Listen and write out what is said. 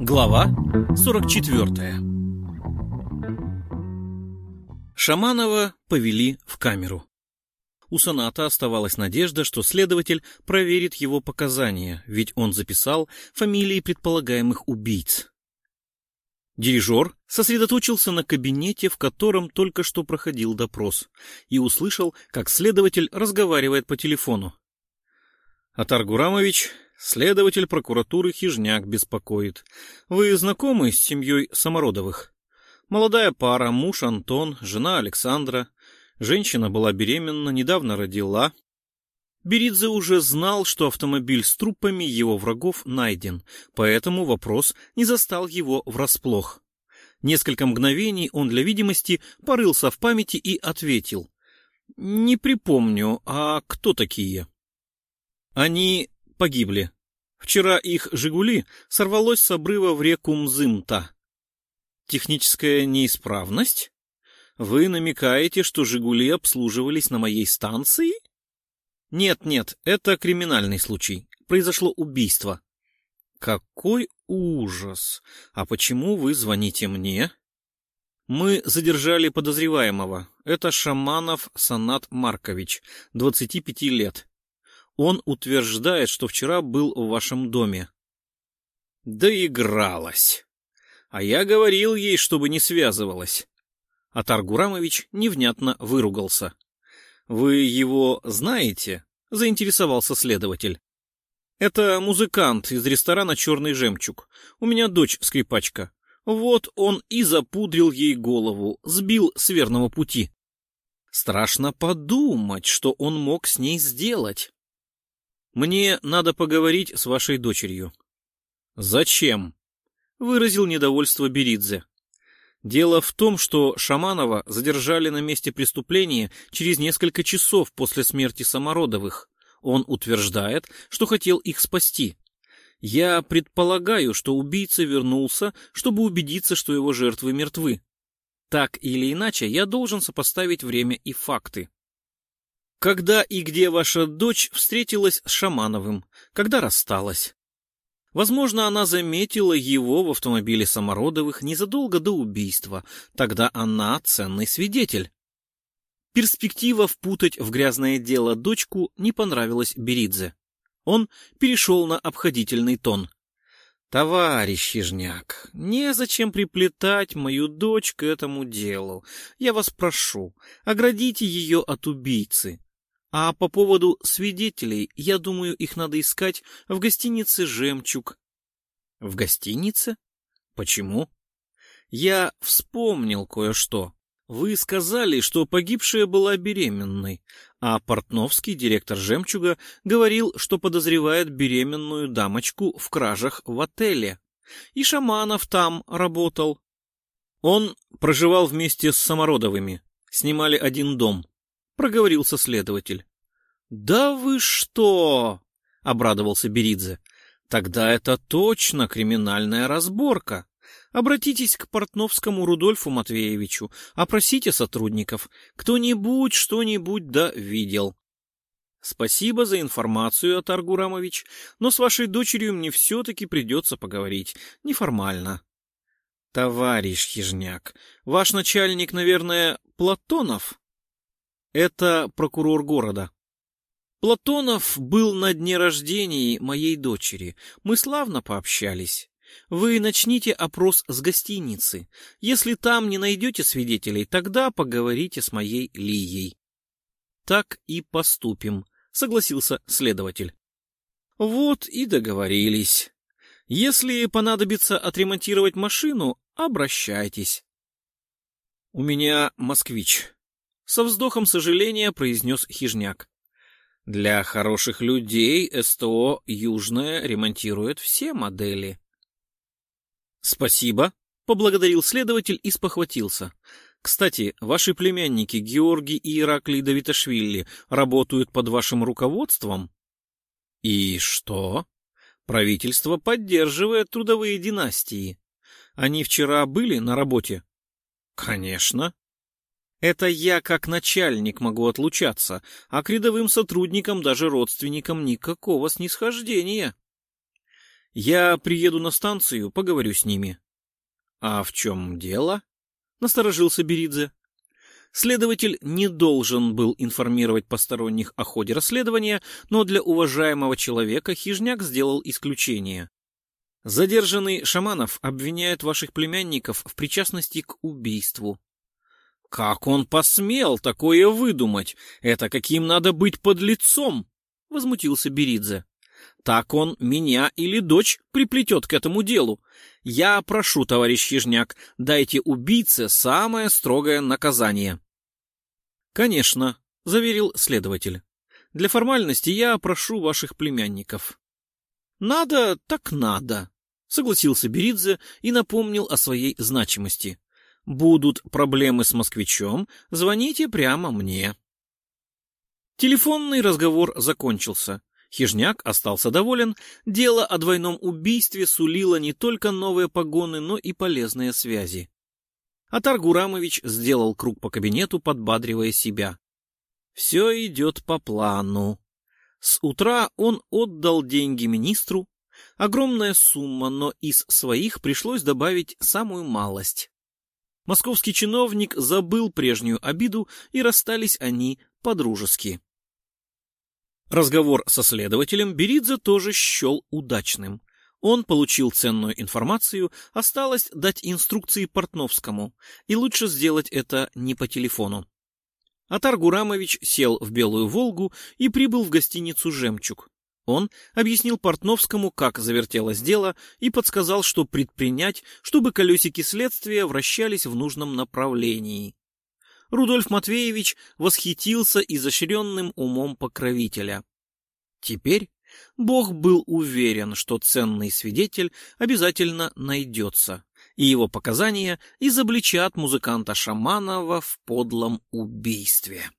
Глава 44 Шаманова повели в камеру. У Соната оставалась надежда, что следователь проверит его показания, ведь он записал фамилии предполагаемых убийц. Дирижер сосредоточился на кабинете, в котором только что проходил допрос, и услышал, как следователь разговаривает по телефону. «Атар Гурамович, следователь прокуратуры Хижняк беспокоит. Вы знакомы с семьей Самородовых?» Молодая пара, муж Антон, жена Александра. Женщина была беременна, недавно родила. Беридзе уже знал, что автомобиль с трупами его врагов найден, поэтому вопрос не застал его врасплох. Несколько мгновений он для видимости порылся в памяти и ответил. «Не припомню, а кто такие?» «Они погибли. Вчера их «Жигули» сорвалось с обрыва в реку Мзымта. Техническая неисправность? Вы намекаете, что «Жигули» обслуживались на моей станции? Нет, нет, это криминальный случай. Произошло убийство. Какой ужас! А почему вы звоните мне? Мы задержали подозреваемого. Это Шаманов Санат Маркович, 25 лет. Он утверждает, что вчера был в вашем доме. Доигралась. А я говорил ей, чтобы не связывалась. Атар Гурамович невнятно выругался. «Вы его знаете?» — заинтересовался следователь. «Это музыкант из ресторана «Черный жемчуг». У меня дочь скрипачка. Вот он и запудрил ей голову, сбил с верного пути. Страшно подумать, что он мог с ней сделать. Мне надо поговорить с вашей дочерью». «Зачем?» выразил недовольство Беридзе. Дело в том, что Шаманова задержали на месте преступления через несколько часов после смерти Самородовых. Он утверждает, что хотел их спасти. Я предполагаю, что убийца вернулся, чтобы убедиться, что его жертвы мертвы. Так или иначе, я должен сопоставить время и факты. Когда и где ваша дочь встретилась с Шамановым? Когда рассталась? Возможно, она заметила его в автомобиле Самородовых незадолго до убийства. Тогда она ценный свидетель. Перспектива впутать в грязное дело дочку не понравилась Беридзе. Он перешел на обходительный тон. «Товарищ Ежняк, незачем приплетать мою дочь к этому делу. Я вас прошу, оградите ее от убийцы. А по поводу свидетелей, я думаю, их надо искать в гостинице «Жемчуг». В гостинице? Почему? Я вспомнил кое-что. Вы сказали, что погибшая была беременной, а Портновский, директор «Жемчуга», говорил, что подозревает беременную дамочку в кражах в отеле. И Шаманов там работал. Он проживал вместе с Самородовыми, снимали один дом. — проговорился следователь. «Да вы что!» — обрадовался Беридзе. «Тогда это точно криминальная разборка. Обратитесь к Портновскому Рудольфу Матвеевичу, опросите сотрудников. Кто-нибудь что-нибудь да видел». «Спасибо за информацию, Атар Гурамович, но с вашей дочерью мне все-таки придется поговорить. Неформально». «Товарищ Хижняк, ваш начальник, наверное, Платонов?» Это прокурор города. Платонов был на дне рождения моей дочери. Мы славно пообщались. Вы начните опрос с гостиницы. Если там не найдете свидетелей, тогда поговорите с моей Лией. Так и поступим, согласился следователь. Вот и договорились. Если понадобится отремонтировать машину, обращайтесь. У меня москвич, со вздохом сожаления произнес Хижняк. Для хороших людей СТО «Южная» ремонтирует все модели. Спасибо, поблагодарил следователь и спохватился. Кстати, ваши племянники Георгий и Ираклий Давиташвили работают под вашим руководством? И что? Правительство поддерживает трудовые династии. Они вчера были на работе? Конечно. Это я как начальник могу отлучаться, а к рядовым сотрудникам, даже родственникам, никакого снисхождения. Я приеду на станцию, поговорю с ними. — А в чем дело? — насторожился Беридзе. Следователь не должен был информировать посторонних о ходе расследования, но для уважаемого человека Хижняк сделал исключение. Задержанный Шаманов обвиняет ваших племянников в причастности к убийству. Как он посмел такое выдумать? Это каким надо быть под лицом? Возмутился Беридзе. Так он меня или дочь приплетет к этому делу. Я прошу, товарищ Хижняк, дайте убийце самое строгое наказание. Конечно, заверил следователь. Для формальности я прошу ваших племянников. Надо, так надо, согласился Беридзе и напомнил о своей значимости. Будут проблемы с москвичом, звоните прямо мне. Телефонный разговор закончился. Хижняк остался доволен. Дело о двойном убийстве сулило не только новые погоны, но и полезные связи. Атар Гурамович сделал круг по кабинету, подбадривая себя. Все идет по плану. С утра он отдал деньги министру. Огромная сумма, но из своих пришлось добавить самую малость. Московский чиновник забыл прежнюю обиду, и расстались они по-дружески. Разговор со следователем Беридзе тоже счел удачным. Он получил ценную информацию, осталось дать инструкции Портновскому, и лучше сделать это не по телефону. Атар Гурамович сел в Белую Волгу и прибыл в гостиницу «Жемчуг». Он объяснил Портновскому, как завертелось дело, и подсказал, что предпринять, чтобы колесики следствия вращались в нужном направлении. Рудольф Матвеевич восхитился изощренным умом покровителя. Теперь Бог был уверен, что ценный свидетель обязательно найдется, и его показания изобличат музыканта Шаманова в подлом убийстве.